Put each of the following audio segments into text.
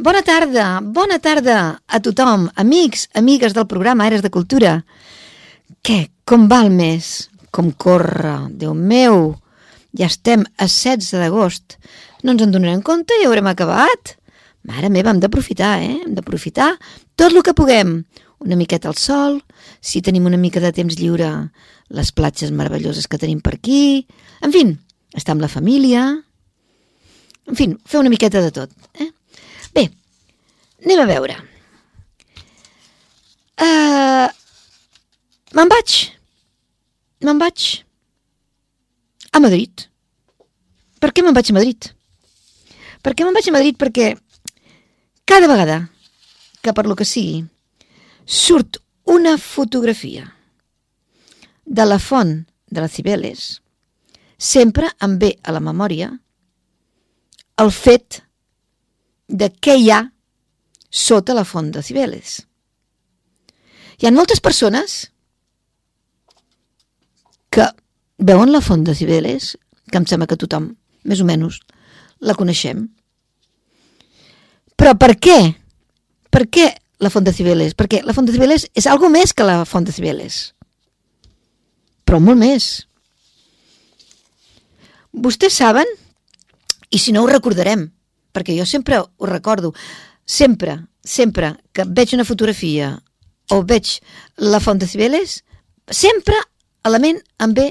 Bona tarda, bona tarda a tothom, amics, amigues del programa Aires de Cultura. Què, com va el mes? Com corre? Déu meu, ja estem a 16 d'agost. No ens en donarem compte i haurem acabat? Mare meva, hem d'aprofitar, eh? Hem d'aprofitar tot el que puguem. Una miqueta al sol, si tenim una mica de temps lliure, les platges meravelloses que tenim per aquí... En fin, estar amb la família... En fi, fer una miqueta de tot, eh? Bé, anem a veure. Uh, me'n vaig. Me'n vaig a Madrid. Per què me'n vaig a Madrid? Per què me'n vaig a Madrid? Perquè cada vegada que per lo que sigui surt una fotografia de la font de les Cibeles, sempre em ve a la memòria el fet de què hi ha sota la font de Cibeles. Hi ha moltes persones que veuen la font de Cibeles, que em sembla que tothom, més o menys, la coneixem. Però per què? Per què la font de Cibeles? Perquè la font de Cibeles és algo més que la font de Cibeles. Però molt més. Vostès saben, i si no ho recordarem, perquè jo sempre ho recordo, sempre, sempre que veig una fotografia o veig la font de Cibeles, sempre a la ment em ve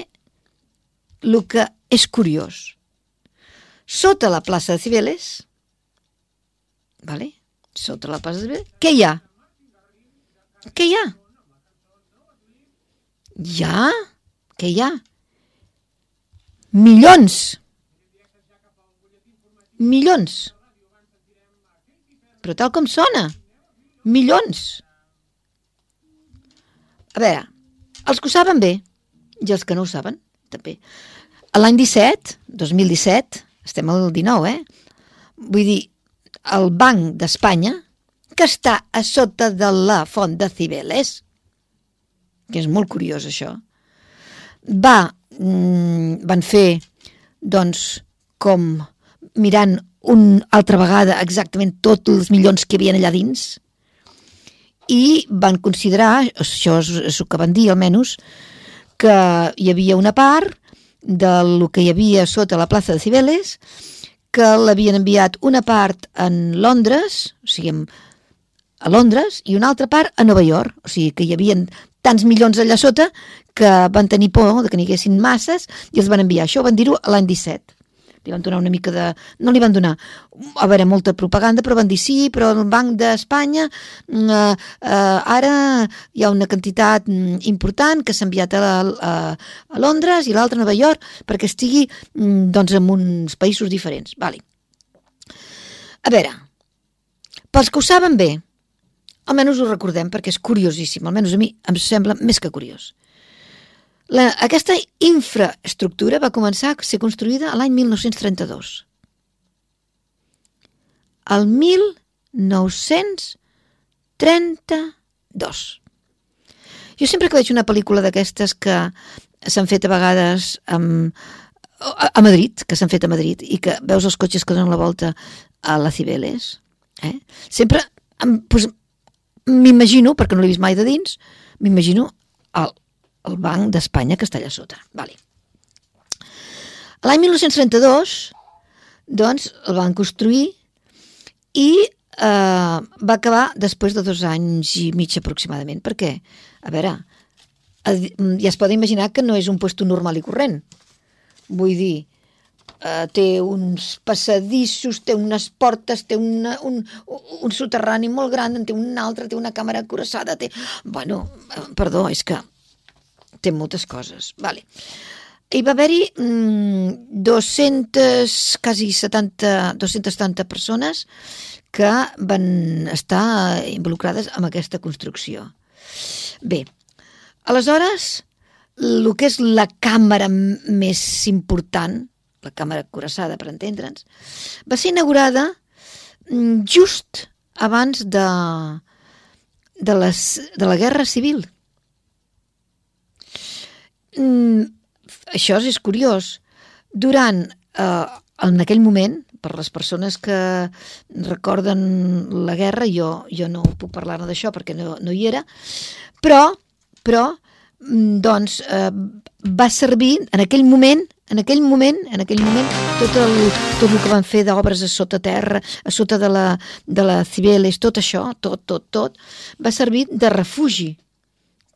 el que és curiós. Sota la plaça de Cibeles, vale? sota la plaça de Cibeles, què hi ha? Què hi ha? Hi ha? Què hi ha? Milions. Milions. Però tal com sona. Milions. A veure, els que ho saben bé i els que no ho saben, també. L'any 17, 2017, estem al 19, eh? Vull dir, el Banc d'Espanya, que està a sota de la font de Cibeles, que és molt curiós això, va, mm, van fer, doncs, com mirant una altra vegada exactament tots els milions que hi havia allà dins i van considerar, això és, és el que van dir almenys, que hi havia una part del que hi havia sota la plaça de Cibeles que l'havien enviat una part en Londres, o sigui, a Londres, i una altra part a Nova York. O sigui, que hi havia tants milions allà sota que van tenir por de que n'hi haguessin masses i els van enviar. Això van dir-ho l'any 17 li van donar una mica de... no li van donar a veure, molta propaganda, però van dir sí, però el Banc d'Espanya eh, eh, ara hi ha una quantitat mm, important que s'ha enviat a, a, a Londres i l'altra a Nova York perquè estigui mm, doncs, en uns països diferents. Vale. A veure, pels que ho saben bé, almenys ho recordem perquè és curiosíssim, almenys a mi em sembla més que curiós. La, aquesta infraestructura va començar a ser construïda l'any 1932. El 1932. Jo sempre que veig una pel·lícula d'aquestes que s'han fet a vegades amb, a, a Madrid, que s'han fet a Madrid, i que veus els cotxes que donen la volta a la Cibeles, eh? sempre m'imagino, perquè no l'he vist mai de dins, m'imagino el Banc d'Espanya que està allà sota. Vale. L'any 1932, doncs, el van construir i eh, va acabar després de dos anys i mig aproximadament. Per què? A veure, ja es pot imaginar que no és un puesto normal i corrent. Vull dir, eh, té uns passadissos, té unes portes, té una, un, un soterrani molt gran, en té un altre, té una càmera curassada, té... Bueno, perdó, és que té moltes coses. Vale. hi va haver-hi mm, 200, quasi 70, 270 persones que van estar involucrades en aquesta construcció. Bé, aleshores, el que és la càmera més important, la càmera coraçada, per entendre'ns, va ser inaugurada mm, just abans de, de, les, de la Guerra Civil. Mm, això és curiós. Durant, eh, en aquell moment, per les persones que recorden la guerra, jo, jo no puc parlar d'això perquè no, no hi era, però, però mm, doncs, eh, va servir en aquell moment en aquell moment, en aquell moment tot el, tot el que van fer d'obres a sota terra, a sota de la, de la Cibeles, tot això, tot, tot, tot, va servir de refugi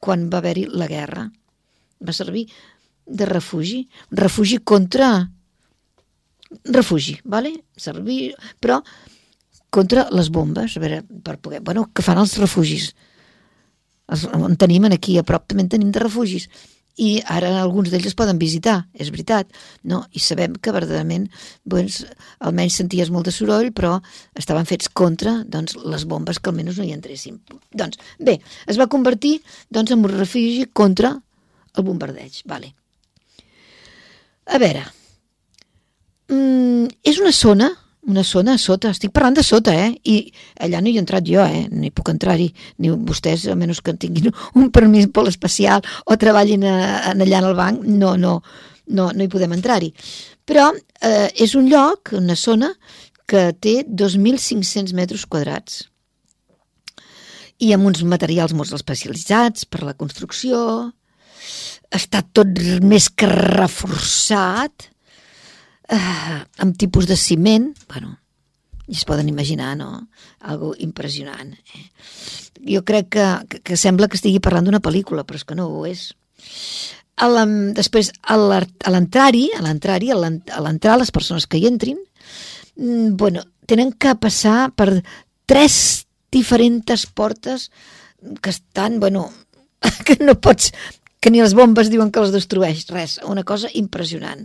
quan va haver-hi la guerra. Va servir de refugi, refugi contra refugi, vale? servir, però contra les bombes, a veure, per poder, bueno, que fan els refugis. Els, en tenim aquí a prop, també en tenim de refugis i ara alguns d'ells es poden visitar, és veritat, no? i sabem que verdaderament doncs, almenys senties molt de soroll, però estaven fets contra doncs, les bombes que almenys no hi entressin. Doncs, bé, es va convertir doncs, en un refugi contra el bombardeig. Vale. A veure, mm, és una zona una zona a sota, estic parlant de sota, eh? I allà no hi he entrat jo, eh? No hi puc entrar-hi, ni vostès, a menys que tinguin un permís molt especial o treballin a, a, allà en el banc, no, no, no, no hi podem entrar-hi. Però eh, és un lloc, una zona, que té 2.500 metres quadrats i amb uns materials molt especialitzats per la construcció, està tot més que reforçat, eh, amb tipus de ciment, bueno, i es poden imaginar, no? Algo impressionant. Eh? Jo crec que, que, sembla que estigui parlant d'una pel·lícula, però és que no ho és. A la, després, a l'entrar-hi, a l'entrar-hi, a l'entrar les persones que hi entrin, mm, bueno, tenen que passar per tres diferents portes que estan, bueno, que no pots, que ni les bombes diuen que les destrueix, res, una cosa impressionant.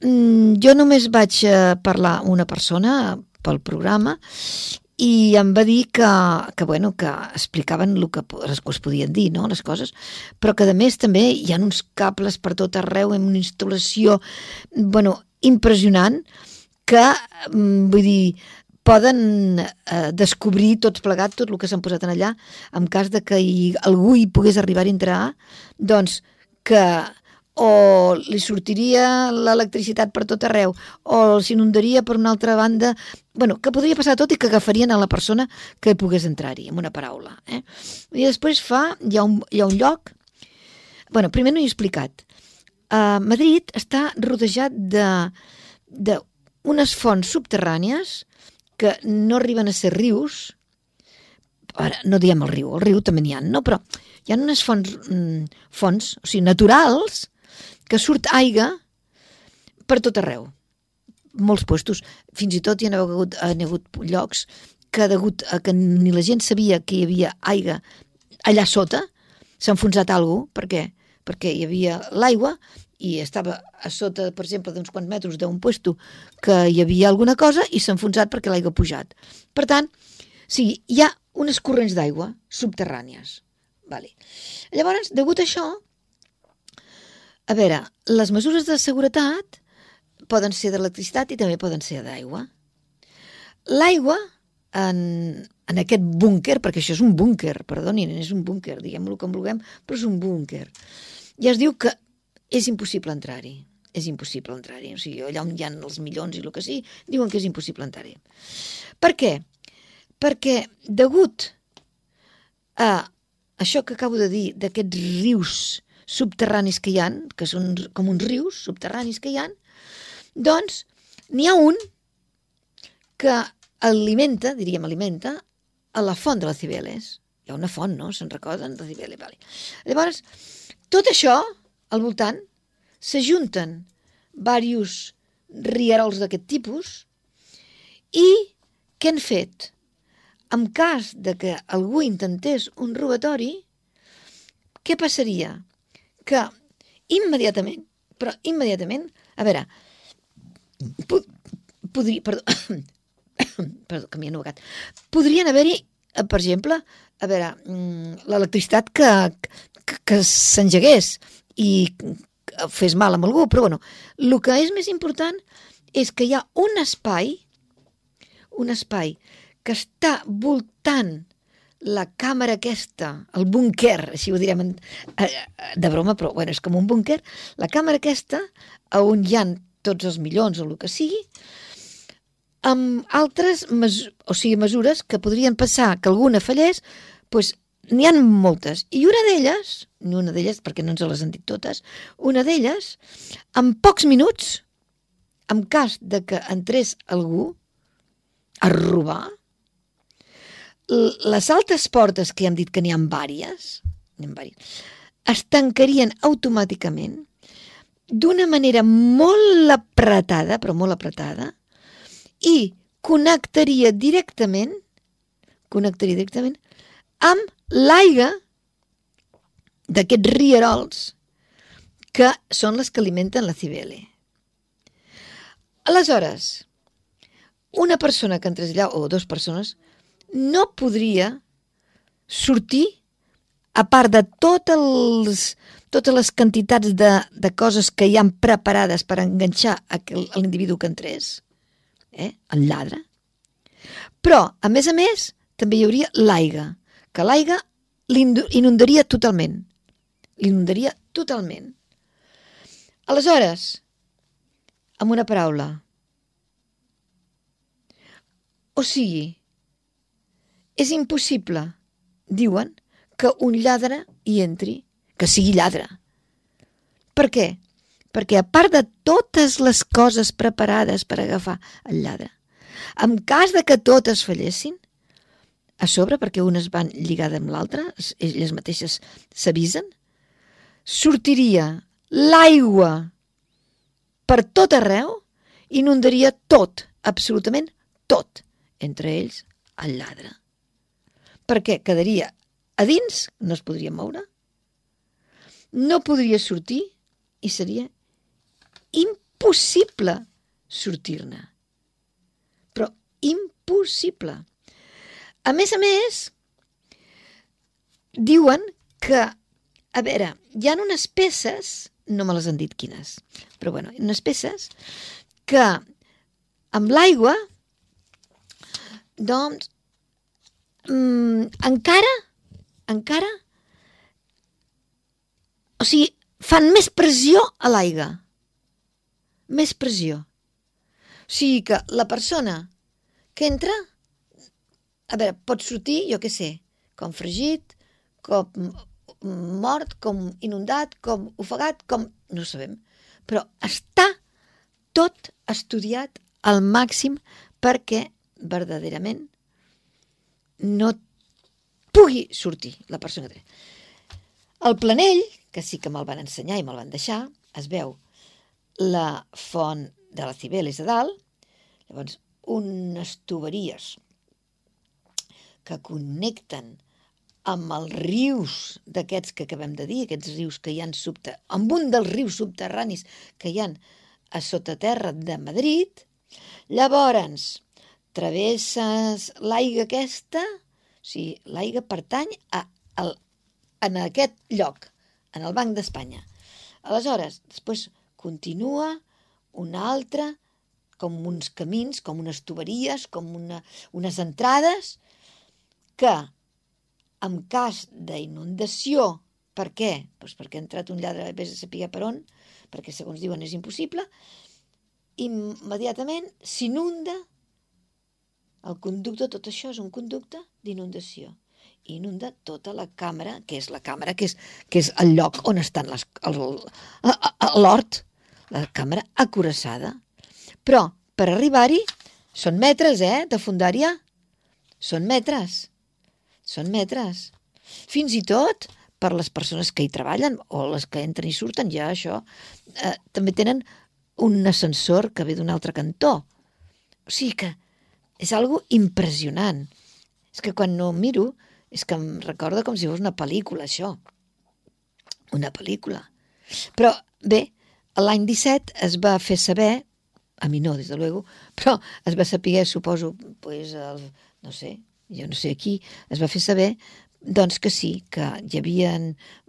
Mm, jo només vaig eh, parlar una persona pel programa i em va dir que, que, bueno, que explicaven el que, les que es podien dir, no? les coses, però que a més també hi ha uns cables per tot arreu amb una instal·lació bueno, impressionant que, mm, vull dir, poden eh, descobrir tots plegats tot el que s'han posat en allà en cas de que hi, algú hi pogués arribar a entrar, doncs que o li sortiria l'electricitat per tot arreu, o s'inundaria per una altra banda, bueno, que podria passar tot i que agafarien a la persona que pogués entrar-hi, amb una paraula. Eh? I després fa, hi ha un, hi ha un lloc, bueno, primer no he explicat, uh, Madrid està rodejat de, de unes fonts subterrànies que no arriben a ser rius, ara, no diem el riu, el riu també n'hi ha, no? però hi ha unes fonts, mm, fonts o sigui, naturals, que surt aigua per tot arreu. Molts puestos. Fins i tot hi ha hagut, ha hagut llocs que degut a que ni la gent sabia que hi havia aigua allà sota, s'ha enfonsat alguna cosa. Per què? Perquè hi havia l'aigua i estava a sota, per exemple, d'uns quants metres d'un puesto que hi havia alguna cosa i s'ha enfonsat perquè l'aigua ha pujat. Per tant, sí, hi ha unes corrents d'aigua subterrànies. Vale. Llavors, degut a això, a veure, les mesures de seguretat poden ser d'electricitat i també poden ser d'aigua. L'aigua, en, en aquest búnquer, perquè això és un búnquer, perdonin, és un búnquer, diguem-lo com vulguem, però és un búnquer. I es diu que és impossible entrar-hi. És impossible entrar-hi. O sigui, allà on hi ha els milions i el que sí, diuen que és impossible entrar-hi. Per què? Perquè degut a això que acabo de dir, d'aquests rius subterranis que hi han, que són com uns rius subterranis que hi han, doncs n'hi ha un que alimenta, diríem alimenta, a la font de la Cibeles. Hi ha una font, no? Se'n recorden? De Cibeles, vale. Llavors, tot això, al voltant, s'ajunten diversos rierols d'aquest tipus i què han fet? En cas de que algú intentés un robatori, què passaria? que immediatament, Però immediatament, a veure, po podria, perdó, perdó, que m'hi he podrien haver-hi, eh, per exemple, a veure, mm, l'electricitat que, que, que s'engegués i fes mal amb algú, però bueno, el que és més important és que hi ha un espai, un espai que està voltant la càmera aquesta, el búnquer, així ho direm eh, de broma, però bueno, és com un búnquer, la càmera aquesta, on hi han tots els milions o el que sigui, amb altres o sigui, mesures que podrien passar que alguna fallés, doncs n'hi han moltes. I una d'elles, ni una d'elles, perquè no ens les han dit totes, una d'elles, en pocs minuts, en cas de que entrés algú a robar, les altres portes, que hem dit que n'hi ha vàries, n'hi ha vàries, es tancarien automàticament d'una manera molt apretada, però molt apretada, i connectaria directament connectaria directament amb l'aigua d'aquests rierols que són les que alimenten la Cibele. Aleshores, una persona que entrés allà, o dues persones, no podria sortir a part de totes, els, totes les quantitats de, de coses que hi han preparades per enganxar l'individu que entrés, eh? el lladre. Però, a més a més, també hi hauria l'aigua, que l'aigua l'inundaria totalment. L'inundaria totalment. Aleshores, amb una paraula, o sigui, és impossible, diuen, que un lladre hi entri, que sigui lladre. Per què? Perquè a part de totes les coses preparades per agafar el lladre, en cas de que totes fallessin, a sobre, perquè unes van lligades amb l'altra, elles mateixes s'avisen, sortiria l'aigua per tot arreu, inundaria tot, absolutament tot, entre ells el lladre. Perquè quedaria a dins, no es podria moure, no podria sortir i seria impossible sortir-ne. Però impossible. A més a més, diuen que, a veure, hi ha unes peces, no me les han dit quines, però bueno, unes peces que amb l'aigua, doncs, mm, encara, encara, o sigui, fan més pressió a l'aigua més pressió. O sigui que la persona que entra, a veure, pot sortir, jo què sé, com fregit, com mort, com inundat, com ofegat, com... no sabem. Però està tot estudiat al màxim perquè verdaderament no pugui sortir la persona que té. El planell, que sí que me'l van ensenyar i me'l van deixar, es veu la font de la Cibeles de dalt, llavors unes tuberies que connecten amb els rius d'aquests que acabem de dir, aquests rius que hi han subter... amb un dels rius subterranis que hi han a sota terra de Madrid, llavors travesses l'aigua aquesta, o sigui, l'aigua pertany a, a, en aquest lloc, en el Banc d'Espanya. Aleshores, després continua una altra, com uns camins, com unes tuberies, com una, unes entrades, que en cas d'inundació, per què? Pues perquè ha entrat un lladre, vés a saber per on, perquè segons diuen és impossible, immediatament s'inunda el conducte, tot això és un conducte d'inundació inunda tota la càmera, que és la càmera, que és, que és el lloc on estan les, l'hort, la càmera acurassada. Però per arribar-hi són metres, eh, de fundària. Són metres. Són metres. Fins i tot per les persones que hi treballen o les que entren i surten, ja això, eh, també tenen un ascensor que ve d'un altre cantó. O sigui que és algo impressionant. És que quan no miro, és que em recorda com si fos una pel·lícula, això. Una pel·lícula. Però, bé, l'any 17 es va fer saber, a mi no, des de luego, però es va saber, suposo, pues, el, no sé, jo no sé aquí, es va fer saber doncs que sí, que hi havia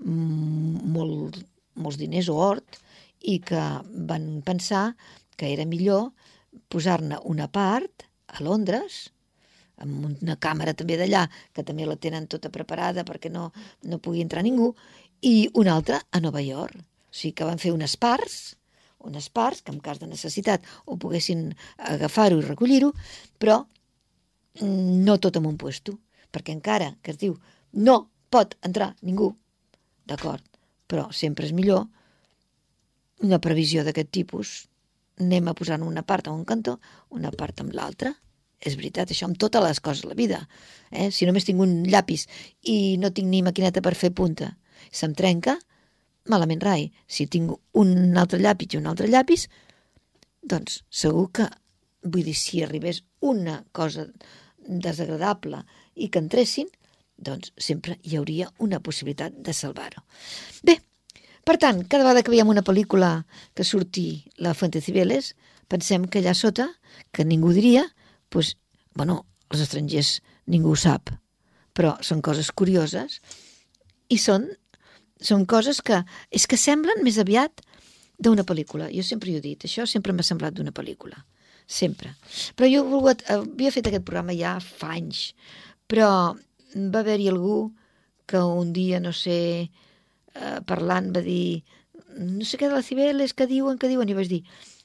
molt, molts diners o hort i que van pensar que era millor posar-ne una part a Londres, amb una càmera també d'allà, que també la tenen tota preparada perquè no, no pugui entrar ningú, i una altra a Nova York. O sigui que van fer unes parts, unes parts que en cas de necessitat ho poguessin agafar-ho i recollir-ho, però no tot en un puesto, perquè encara que es diu no pot entrar ningú, d'acord, però sempre és millor una previsió d'aquest tipus anem a posar una part a un cantó, una part amb l'altra. És veritat, això amb totes les coses de la vida. Eh? Si només tinc un llapis i no tinc ni maquineta per fer punta, se'm trenca, malament rai. Si tinc un altre llapis i un altre llapis, doncs segur que, vull dir, si arribés una cosa desagradable i que entressin, doncs sempre hi hauria una possibilitat de salvar-ho. Bé, per tant, cada vegada que veiem una pel·lícula que surti la Fuente Cibeles, pensem que allà sota, que ningú diria, doncs, bueno, els estrangers ningú ho sap, però són coses curioses i són, són coses que és que semblen més aviat d'una pel·lícula. Jo sempre hi he dit, això sempre m'ha semblat d'una pel·lícula. Sempre. Però jo volgut, havia fet aquest programa ja fa anys, però va haver-hi algú que un dia, no sé, eh, parlant va dir no sé què de la Cibeles, que diuen, que diuen, i vaig dir,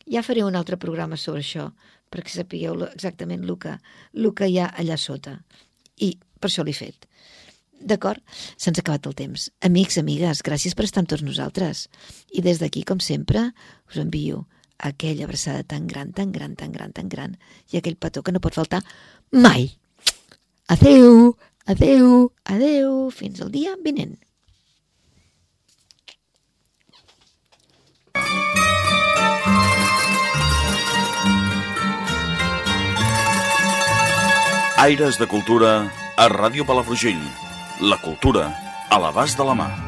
ja faré un altre programa sobre això, perquè sapigueu exactament el que, el que hi ha allà sota. I per això l'he fet. D'acord? Se'ns ha acabat el temps. Amics, amigues, gràcies per estar amb tots nosaltres. I des d'aquí, com sempre, us envio aquella abraçada tan gran, tan gran, tan gran, tan gran, i aquell petó que no pot faltar mai. Adeu, adeu, adeu, fins al dia vinent. Aires de Cultura a Ràdio Palafrugell. La cultura a l'abast de la mà.